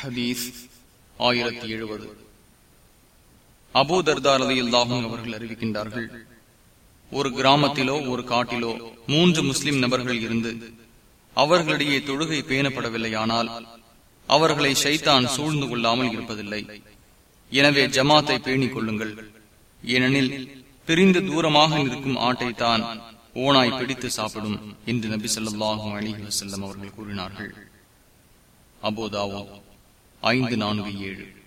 ஹதீஸ் ஆயிரத்தி எழுபது. அபூதர்தார் அல்லாஹும் அவர்கள் அறிவிக்கின்றார்கள் ஒரு கிராமத்திலோ ஒரு காட்டிலோ மூன்று முஸ்லிம் நபர்கள் இருந்து அவர்களிடையே தொழுகை பேணப்படவில்லை ஆனால் அவர்களை ஷைத்தான் சூழ்ந்து கொள்ளாமல் இருப்பதில்லை. எனவே ஜமாத்தை பேணிக் கொள்ளுங்கள். ஏனெனில் பிரிந்து தூரமாக நிற்கும் ஆட்டை தான் ஓனாய் பிடித்து சாப்பிடும் என்று நபி சொல்லாஹும் அலிஹி வசல்லம் அவர்கள் கூறினார்கள். அபோதாவோ ஐந்து நான்கு ஏழு.